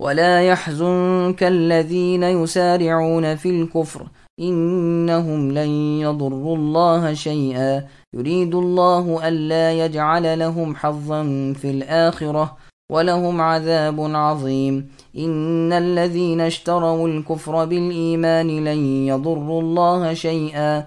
ولا يحزنك الذين يسارعون في الكفر إنهم لن يضروا الله شيئا. يريد الله ألا يجعل لهم حظا في الآخرة ولهم عذاب عظيم. إن الذين اشتروا الكفر بالإيمان لن يضروا الله شيئا.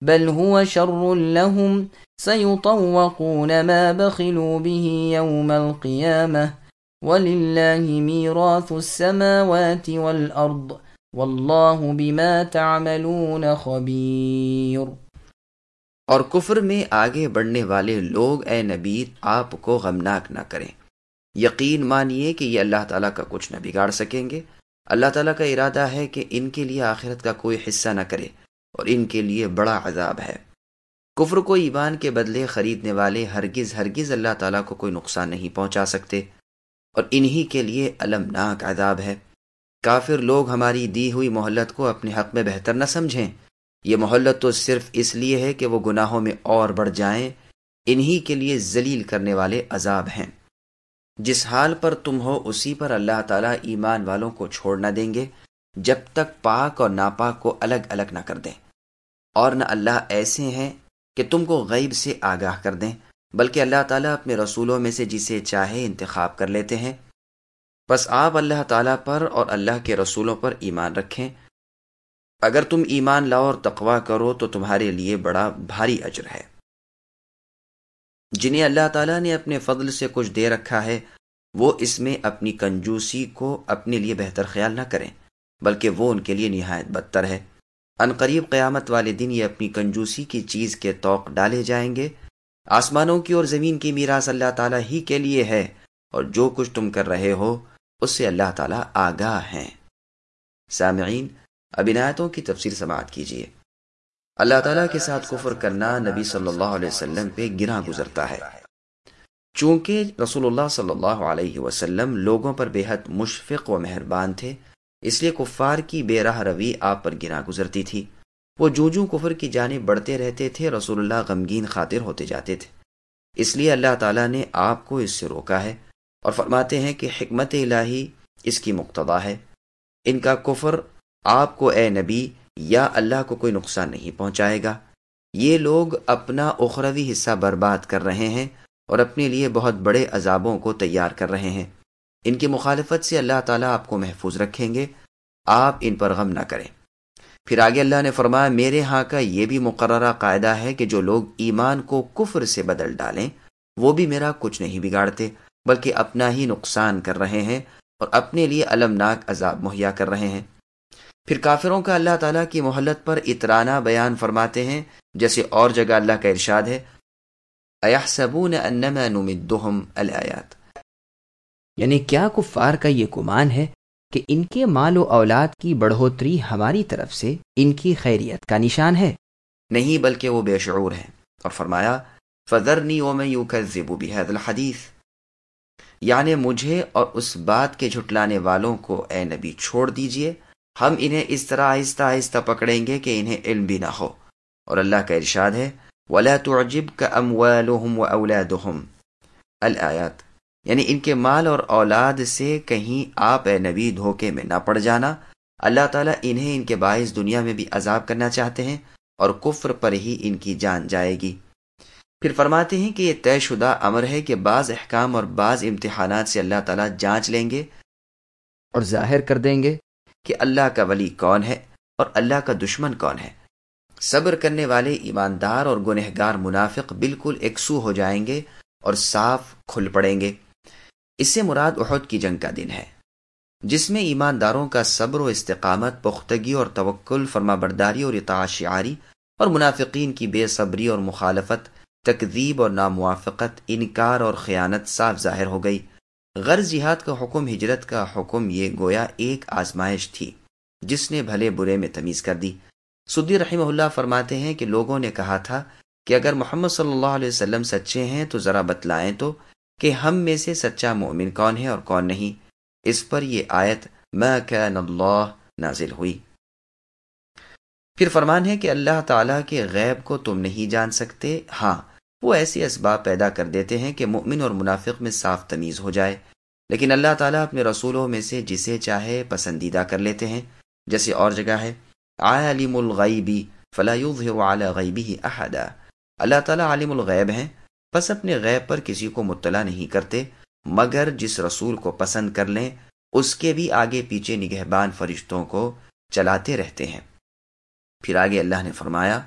بل هو شر لهم سيطوقون ما بخلوا به يوم القيامة ولله ميراث السماوات والأرض والله بما تعملون خبير۔ اور کفر میں آگے بڑھنے والے لوگ اے نبی، آپ کو غمناک نہ کریں۔ یقین مانیے کہ یہ اللہ تعالیٰ کا کچھ نہ بگاڑ سکیں گے۔ اللہ تعالیٰ کا ارادہ ہے کہ ان کے لیے آخرت کا کوئی حصہ نہ کرے۔ اور ان کے لیے بڑا عذاب ہے۔ کفر کو ایمان کے بدلے خریدنے والے ہرگز ہرگز اللہ تعالیٰ کو کوئی نقصان نہیں پہنچا سکتے۔ اور انہی کے لیے المناک عذاب ہے۔ کافر لوگ ہماری دی ہوئی مہلت کو اپنے حق میں بہتر نہ سمجھیں۔ یہ مہلت تو صرف اس لیے ہے کہ وہ گناہوں میں اور بڑھ جائیں۔ انہی کے لیے ذلیل کرنے والے عذاب ہیں۔ جس حال پر تم ہو اسی پر اللہ تعالیٰ ایمان والوں کو چھوڑ نہ دیں گے۔ جب تک پاک اور ناپاک کو الگ الگ نہ کر دیں۔ اور نہ اللہ ایسے ہیں کہ تم کو غیب سے آگاہ کر دیں، بلکہ اللہ تعالیٰ اپنے رسولوں میں سے جسے چاہے انتخاب کر لیتے ہیں۔ بس آپ اللہ تعالیٰ پر اور اللہ کے رسولوں پر ایمان رکھیں۔ اگر تم ایمان لاؤ اور تقوا کرو تو تمہارے لیے بڑا بھاری اجر ہے۔ جنہیں اللہ تعالیٰ نے اپنے فضل سے کچھ دے رکھا ہے، وہ اس میں اپنی کنجوسی کو اپنے لیے بہتر خیال نہ کریں، بلکہ وہ ان کے لیے نہایت بدتر ہے۔ ان قریب قیامت والے دن یہ اپنی کنجوسی کی چیز کے توق ڈالے جائیں گے۔ آسمانوں کی اور زمین کی میراث اللہ تعالیٰ ہی کے لیے ہے اور جو کچھ تم کر رہے ہو، اس سے اللہ تعالیٰ آگاہ ہیں۔ سامعین، اب عنایتوں کی تفصیل سماعت کیجیے۔ اللہ تعالیٰ کے ساتھ کفر کرنا نبی صلی اللہ علیہ وسلم پہ گرا گزرتا ہے۔ چونکہ رسول اللہ صلی اللہ علیہ وسلم لوگوں پر بے حد مشفق و مہربان تھے اس لیے کفار کی بے راہ روی آپ پر گرا گزرتی تھی۔ وہ جو جو کفر کی جانب بڑھتے رہتے تھے، رسول اللہ غمگین خاطر ہوتے جاتے تھے۔ اس لیے اللہ تعالیٰ نے آپ کو اس سے روکا ہے اور فرماتے ہیں کہ حکمت الہی اس کی مقتدا ہے۔ ان کا کفر آپ کو اے نبی یا اللہ کو کوئی نقصان نہیں پہنچائے گا۔ یہ لوگ اپنا اخروی حصہ برباد کر رہے ہیں اور اپنے لیے بہت بڑے عذابوں کو تیار کر رہے ہیں۔ ان کی مخالفت سے اللہ تعالیٰ آپ کو محفوظ رکھیں گے۔ آپ ان پر غم نہ کریں۔ پھر آگے اللہ نے فرمایا، میرے ہاں کا یہ بھی مقررہ قاعدہ ہے کہ جو لوگ ایمان کو کفر سے بدل ڈالیں، وہ بھی میرا کچھ نہیں بگاڑتے، بلکہ اپنا ہی نقصان کر رہے ہیں اور اپنے لیے المناک عذاب مہیا کر رہے ہیں۔ پھر کافروں کا اللہ تعالیٰ کی محلت پر اترانا بیان فرماتے ہیں، جیسے اور جگہ اللہ کا ارشاد ہے۔ یعنی کیا کفار کا یہ گمان ہے کہ ان کے مال و اولاد کی بڑھوتری ہماری طرف سے ان کی خیریت کا نشان ہے؟ نہیں، بلکہ وہ بے شعور ہیں۔ اور فرمایا فذرنی ومن یکذب بهذا الحدیث یعنی مجھے اور اس بات کے جھٹلانے والوں کو اے نبی چھوڑ دیجیے۔ ہم انہیں اس طرح آہستہ آہستہ پکڑیں گے کہ انہیں علم بھی نہ ہو۔ اور اللہ کا ارشاد ہے، ولا تعجبك اموالهم واولادهم الايات یعنی ان کے مال اور اولاد سے کہیں آپ اے نبی دھوکے میں نہ پڑ جانا۔ اللہ تعالیٰ انہیں ان کے باعث دنیا میں بھی عذاب کرنا چاہتے ہیں اور کفر پر ہی ان کی جان جائے گی۔ پھر فرماتے ہیں کہ یہ طے شدہ امر ہے کہ بعض احکام اور بعض امتحانات سے اللہ تعالیٰ جانچ لیں گے اور ظاہر کر دیں گے کہ اللہ کا ولی کون ہے اور اللہ کا دشمن کون ہے۔ صبر کرنے والے، ایماندار اور گنہگار منافق بالکل یکسو ہو جائیں گے اور صاف کھل پڑیں گے۔ اس سے مراد احد کی جنگ کا دن ہے۔ جس میں ایمانداروں کا صبر و استقامت، پختگی اور توکل فرما برداری اور اطاعت اور منافقین کی بے صبری اور مخالفت، تکذیب اور ناموافقت، انکار اور خیانت صاف ظاہر ہو گئی۔ غرض جہاد کا حکم، ہجرت کا حکم، یہ گویا ایک آزمائش تھی، جس نے بھلے برے میں تمیز کر دی۔ سدی رحمہ اللہ فرماتے ہیں کہ لوگوں نے کہا تھا کہ اگر محمد صلی اللہ علیہ وسلم سچے ہیں تو ذرا بتلائیں تو کہ ہم میں سے سچا مومن کون ہے اور کون نہیں۔ اس پر یہ آیت ما اللہ نازل ہوئی۔ پھر فرمان ہے کہ اللہ تعالیٰ کے غیب کو تم نہیں جان سکتے۔ ہاں وہ ایسے اسباب پیدا کر دیتے ہیں کہ مؤمن اور منافق میں صاف تمیز ہو جائے۔ لیکن اللہ تعالیٰ اپنے رسولوں میں سے جسے چاہے پسندیدہ کر لیتے ہیں۔ جیسے اور جگہ ہے۔ عالم الغیبی فلا يظهر على غیبی احدا۔ اللہ تعالیٰ عالم الغیب ہیں۔ بس اپنے غیب پر کسی کو مطلع نہیں کرتے، مگر جس رسول کو پسند کر لیں، اس کے بھی آگے پیچھے نگہبان فرشتوں کو چلاتے رہتے ہیں۔ پھر آگے اللہ نے فرمایا،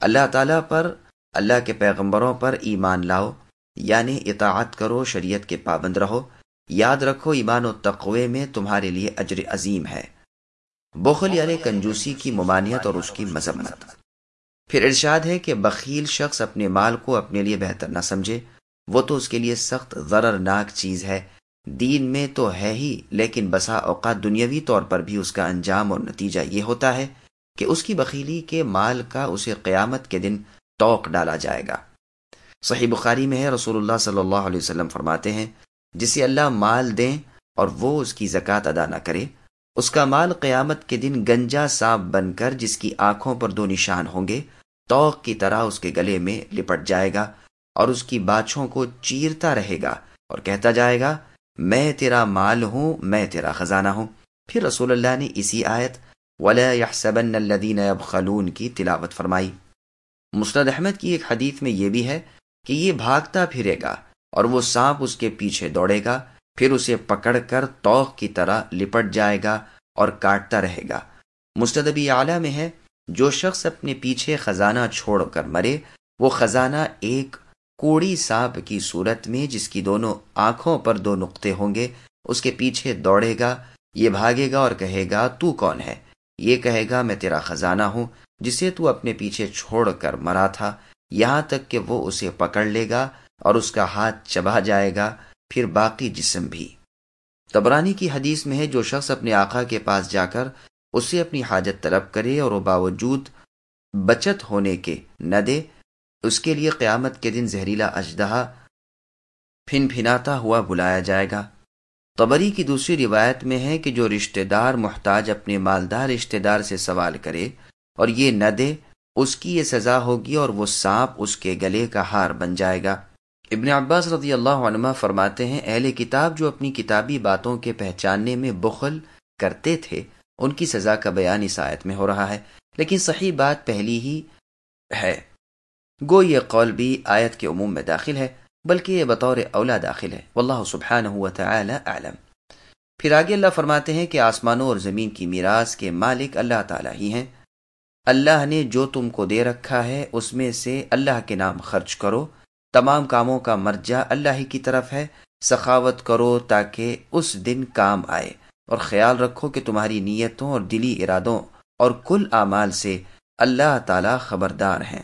اللہ تعالی پر، اللہ کے پیغمبروں پر ایمان لاؤ یعنی اطاعت کرو، شریعت کے پابند رہو۔ یاد رکھو، ایمان و تقوی میں تمہارے لیے اجر عظیم ہے۔ بخل یعنی کنجوسی کی ممانعت اور اس کی مذمت۔ پھر ارشاد ہے کہ بخیل شخص اپنے مال کو اپنے لیے بہتر نہ سمجھے۔ وہ تو اس کے لیے سخت ضررناک چیز ہے۔ دین میں تو ہے ہی، لیکن بسا اوقات دنیاوی طور پر بھی اس کا انجام اور نتیجہ یہ ہوتا ہے کہ اس کی بخیلی کے مال کا اسے قیامت کے دن توق ڈالا جائے گا۔ صحیح بخاری میں ہے، رسول اللہ صلی اللہ علیہ وسلم فرماتے ہیں، جسے اللہ مال دیں اور وہ اس کی زکوٰۃ ادا نہ کرے، اس کا مال قیامت کے دن گنجا سانپ بن کر جس کی آنکھوں پر دو نشان ہوں گے توق کی طرح اس کے گلے میں لپٹ جائے گا اور اس کی باچھوں کو چیرتا رہے گا اور کہتا جائے گا، میں تیرا مال ہوں، میں تیرا خزانہ ہوں۔ پھر رسول اللہ نے اسی آیت خلون کی تلاوت فرمائی۔ مسند احمد کی ایک حدیث میں یہ بھی ہے کہ یہ بھاگتا پھرے گا اور وہ سانپ اس کے پیچھے دوڑے گا، پھر اسے پکڑ کر توخ کی طرح لپٹ جائے گا اور کاٹتا رہے گا۔ مستدبی اعلیٰ میں ہے جو شخص اپنے پیچھے خزانہ چھوڑ کر مرے، وہ خزانہ ایک کوڑی سانپ کی صورت میں، جس کی دونوں آنکھوں پر دو نقطے ہوں گے، اس کے پیچھے دوڑے گا، یہ بھاگے گا اور کہے گا، تو کون ہے؟ یہ کہے گا، میں تیرا خزانہ ہوں، جسے تو اپنے پیچھے چھوڑ کر مرا تھا، یہاں تک کہ وہ اسے پکڑ لے گا اور اس کا ہاتھ چبا جائے گا، پھر باقی جسم بھی۔ تبرانی کی حدیث میں ہے، جو شخص اپنے آقا کے پاس جا کر اسے اپنی حاجت طلب کرے اور وہ باوجود بچت ہونے کے نہ دے، اس کے لیے قیامت کے دن زہریلا اجدہا پھن پھناتا ہوا بلایا جائے گا۔ قبری کی دوسری روایت میں ہے کہ جو رشتہ دار محتاج اپنے مالدار رشتہ دار سے سوال کرے اور یہ نہ دے، اس کی یہ سزا ہوگی اور وہ سانپ اس کے گلے کا ہار بن جائے گا۔ ابن عباس رضی اللہ عنہ فرماتے ہیں، اہل کتاب جو اپنی کتابی باتوں کے پہچاننے میں بخل کرتے تھے ان کی سزا کا بیان اس آیت میں ہو رہا ہے، لیکن صحیح بات پہلی ہی ہے۔ گو یہ قول بھی آیت کے عموم میں داخل ہے، بلکہ یہ بطور اولا داخل ہے۔ واللہ سبحانہ وتعالی اعلم۔ پھر آگے اللہ فرماتے ہیں کہ آسمانوں اور زمین کی میراث کے مالک اللہ تعالی ہی ہیں۔ اللہ نے جو تم کو دے رکھا ہے، اس میں سے اللہ کے نام خرچ کرو۔ تمام کاموں کا مرجع اللہ ہی کی طرف ہے۔ سخاوت کرو تاکہ اس دن کام آئے۔ اور خیال رکھو کہ تمہاری نیتوں اور دلی ارادوں اور کل اعمال سے اللہ تعالی خبردار ہیں۔